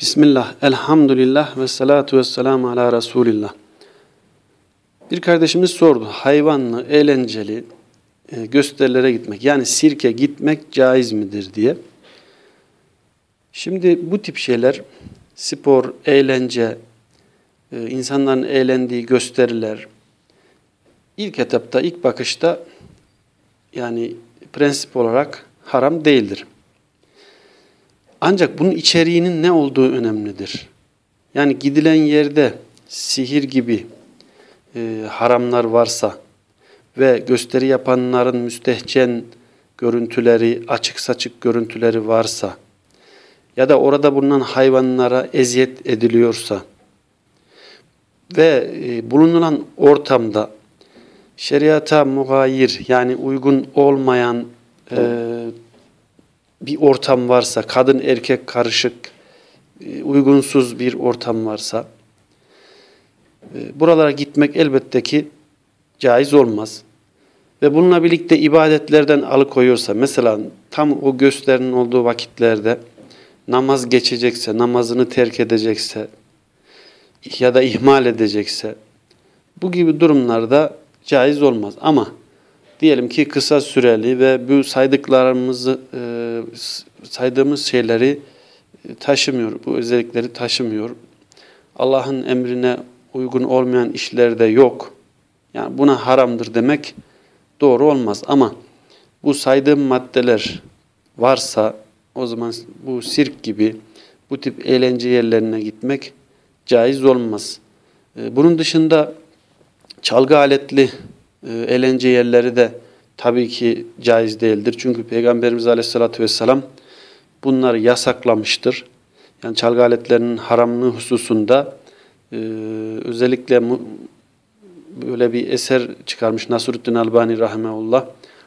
Bismillah, elhamdülillah ve salatu ve selamu ala Resulillah. Bir kardeşimiz sordu, hayvanlı, eğlenceli e, gösterilere gitmek, yani sirke gitmek caiz midir diye. Şimdi bu tip şeyler, spor, eğlence, e, insanların eğlendiği gösteriler, ilk etapta, ilk bakışta yani prensip olarak haram değildir. Ancak bunun içeriğinin ne olduğu önemlidir. Yani gidilen yerde sihir gibi e, haramlar varsa ve gösteri yapanların müstehcen görüntüleri, açık saçık görüntüleri varsa ya da orada bulunan hayvanlara eziyet ediliyorsa ve e, bulunulan ortamda şeriata mugayir yani uygun olmayan e, bir ortam varsa, kadın erkek karışık, e, uygunsuz bir ortam varsa e, buralara gitmek elbette ki caiz olmaz. Ve bununla birlikte ibadetlerden alıkoyuyorsa, mesela tam o gösterinin olduğu vakitlerde namaz geçecekse, namazını terk edecekse ya da ihmal edecekse bu gibi durumlarda caiz olmaz. Ama diyelim ki kısa süreli ve bu saydıklarımızı e, saydığımız şeyleri e, taşımıyor, bu özellikleri taşımıyor. Allah'ın emrine uygun olmayan işlerde yok. Yani buna haramdır demek doğru olmaz. Ama bu saydığım maddeler varsa o zaman bu sirk gibi bu tip eğlence yerlerine gitmek caiz olmaz. E, bunun dışında çalgı aletli e, eğlence yerleri de tabii ki caiz değildir. Çünkü Peygamberimiz Aleyhisselatü Vesselam bunları yasaklamıştır. Yani çalgı aletlerinin haramlığı hususunda e, özellikle böyle bir eser çıkarmış Nasruddin Albani Rahimeullah.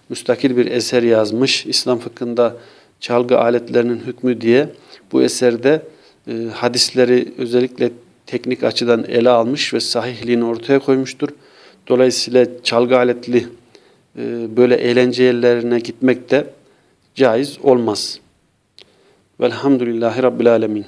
Müstakil bir eser yazmış. İslam fıkhında çalgı aletlerinin hükmü diye bu eserde e, hadisleri özellikle teknik açıdan ele almış ve sahihliğini ortaya koymuştur. Dolayısıyla çalgı aletli böyle eğlence yerlerine gitmek de caiz olmaz. Velhamdülillahi Rabbil Alemin.